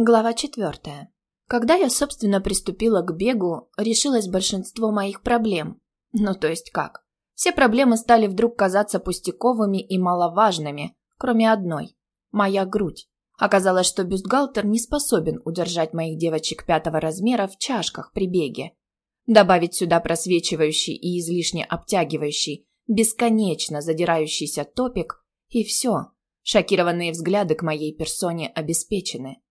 Глава четвертая. Когда я, собственно, приступила к бегу, решилось большинство моих проблем. Ну, то есть как? Все проблемы стали вдруг казаться пустяковыми и маловажными, кроме одной – моя грудь. Оказалось, что бюстгальтер не способен удержать моих девочек пятого размера в чашках при беге. Добавить сюда просвечивающий и излишне обтягивающий, бесконечно задирающийся топик – и все. Шокированные взгляды к моей персоне обеспечены.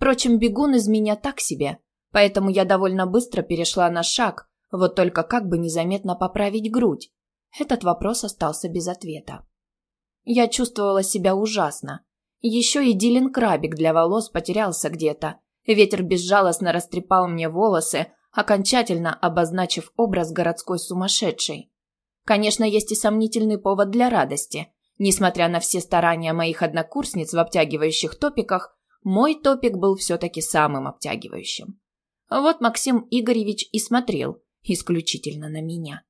Впрочем, бегун из меня так себе, поэтому я довольно быстро перешла на шаг, вот только как бы незаметно поправить грудь. Этот вопрос остался без ответа. Я чувствовала себя ужасно. Еще и Дилен Крабик для волос потерялся где-то. Ветер безжалостно растрепал мне волосы, окончательно обозначив образ городской сумасшедшей. Конечно, есть и сомнительный повод для радости. Несмотря на все старания моих однокурсниц в обтягивающих топиках, мой топик был все-таки самым обтягивающим. Вот Максим Игоревич и смотрел исключительно на меня.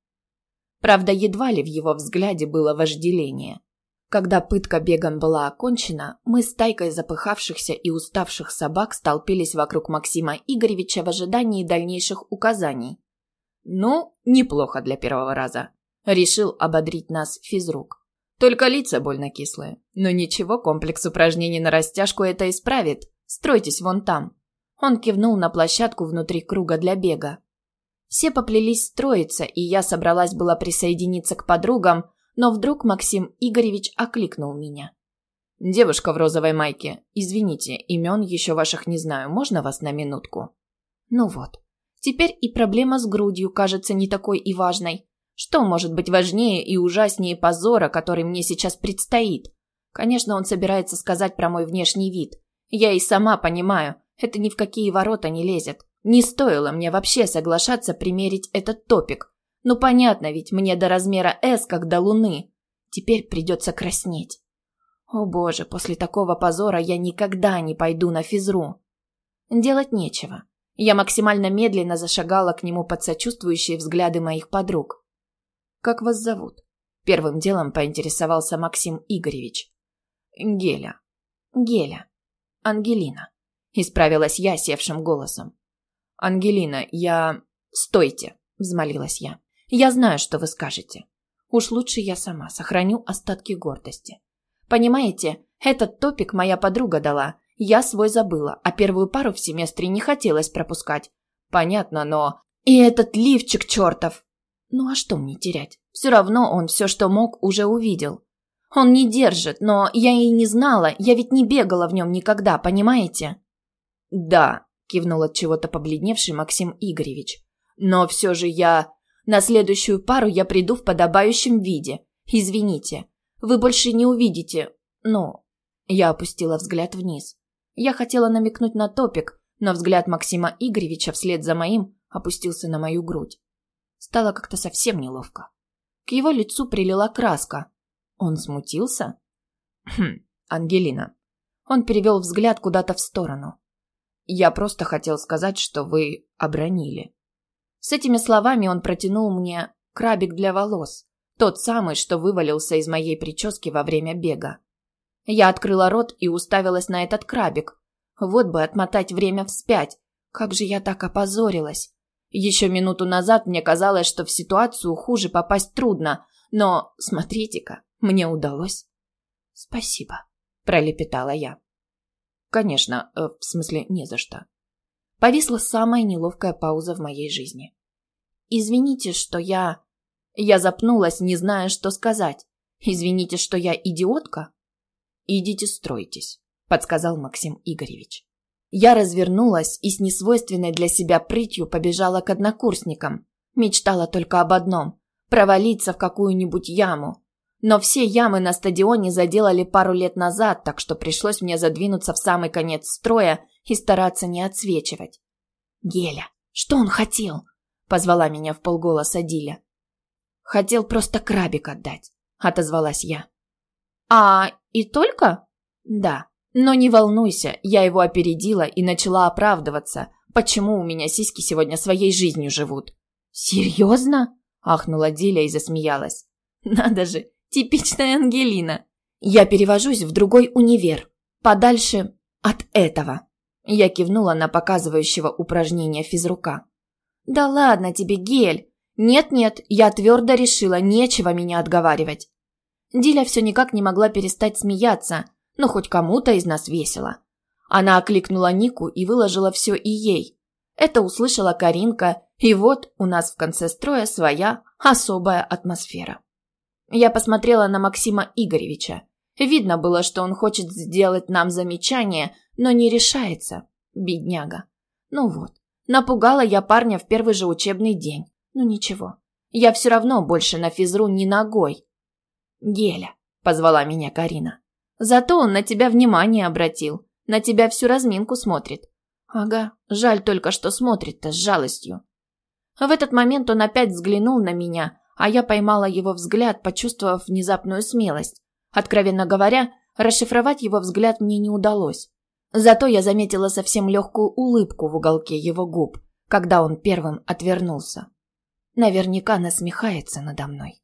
Правда, едва ли в его взгляде было вожделение. Когда пытка бегом была окончена, мы с тайкой запыхавшихся и уставших собак столпились вокруг Максима Игоревича в ожидании дальнейших указаний. «Ну, неплохо для первого раза», – решил ободрить нас физрук. Только лица больно кислые. Но ничего, комплекс упражнений на растяжку это исправит. Стройтесь вон там. Он кивнул на площадку внутри круга для бега. Все поплелись строиться, и я собралась была присоединиться к подругам, но вдруг Максим Игоревич окликнул меня. «Девушка в розовой майке, извините, имен еще ваших не знаю, можно вас на минутку?» Ну вот. Теперь и проблема с грудью кажется не такой и важной. Что может быть важнее и ужаснее позора, который мне сейчас предстоит? Конечно, он собирается сказать про мой внешний вид. Я и сама понимаю, это ни в какие ворота не лезет. Не стоило мне вообще соглашаться примерить этот топик. Ну понятно, ведь мне до размера S, как до Луны. Теперь придется краснеть. О боже, после такого позора я никогда не пойду на физру. Делать нечего. Я максимально медленно зашагала к нему под сочувствующие взгляды моих подруг. «Как вас зовут?» Первым делом поинтересовался Максим Игоревич. «Геля». «Геля. Ангелина», – исправилась я севшим голосом. «Ангелина, я...» «Стойте», – взмолилась я. «Я знаю, что вы скажете. Уж лучше я сама сохраню остатки гордости. Понимаете, этот топик моя подруга дала. Я свой забыла, а первую пару в семестре не хотелось пропускать. Понятно, но... И этот лифчик чертов! Ну а что мне терять? Все равно он все, что мог, уже увидел. Он не держит, но я и не знала, я ведь не бегала в нем никогда, понимаете? Да, кивнул от чего-то побледневший Максим Игоревич. Но все же я... На следующую пару я приду в подобающем виде. Извините, вы больше не увидите... Ну... Я опустила взгляд вниз. Я хотела намекнуть на топик, но взгляд Максима Игоревича вслед за моим опустился на мою грудь. Стало как-то совсем неловко. К его лицу прилила краска. Он смутился? Хм, Ангелина. Он перевел взгляд куда-то в сторону. Я просто хотел сказать, что вы обронили. С этими словами он протянул мне крабик для волос. Тот самый, что вывалился из моей прически во время бега. Я открыла рот и уставилась на этот крабик. Вот бы отмотать время вспять. Как же я так опозорилась. Еще минуту назад мне казалось, что в ситуацию хуже попасть трудно, но, смотрите-ка, мне удалось. «Спасибо», – пролепетала я. «Конечно, э, в смысле, не за что». Повисла самая неловкая пауза в моей жизни. «Извините, что я...» Я запнулась, не зная, что сказать. «Извините, что я идиотка?» «Идите стройтесь», – подсказал Максим Игоревич. Я развернулась и с несвойственной для себя прытью побежала к однокурсникам. Мечтала только об одном – провалиться в какую-нибудь яму. Но все ямы на стадионе заделали пару лет назад, так что пришлось мне задвинуться в самый конец строя и стараться не отсвечивать. «Геля, что он хотел?» – позвала меня в полголоса Диля. «Хотел просто крабик отдать», – отозвалась я. «А, и только?» «Да». Но не волнуйся, я его опередила и начала оправдываться, почему у меня сиськи сегодня своей жизнью живут. «Серьезно?» – ахнула Диля и засмеялась. «Надо же, типичная Ангелина. Я перевожусь в другой универ, подальше от этого». Я кивнула на показывающего упражнение физрука. «Да ладно тебе, Гель! Нет-нет, я твердо решила, нечего меня отговаривать». Диля все никак не могла перестать смеяться, но хоть кому-то из нас весело. Она окликнула Нику и выложила все и ей. Это услышала Каринка, и вот у нас в конце строя своя особая атмосфера. Я посмотрела на Максима Игоревича. Видно было, что он хочет сделать нам замечание, но не решается. Бедняга. Ну вот, напугала я парня в первый же учебный день. Ну ничего, я все равно больше на физру не ногой. «Геля», — позвала меня Карина. «Зато он на тебя внимание обратил. На тебя всю разминку смотрит». «Ага, жаль только, что смотрит-то с жалостью». В этот момент он опять взглянул на меня, а я поймала его взгляд, почувствовав внезапную смелость. Откровенно говоря, расшифровать его взгляд мне не удалось. Зато я заметила совсем легкую улыбку в уголке его губ, когда он первым отвернулся. Наверняка насмехается надо мной.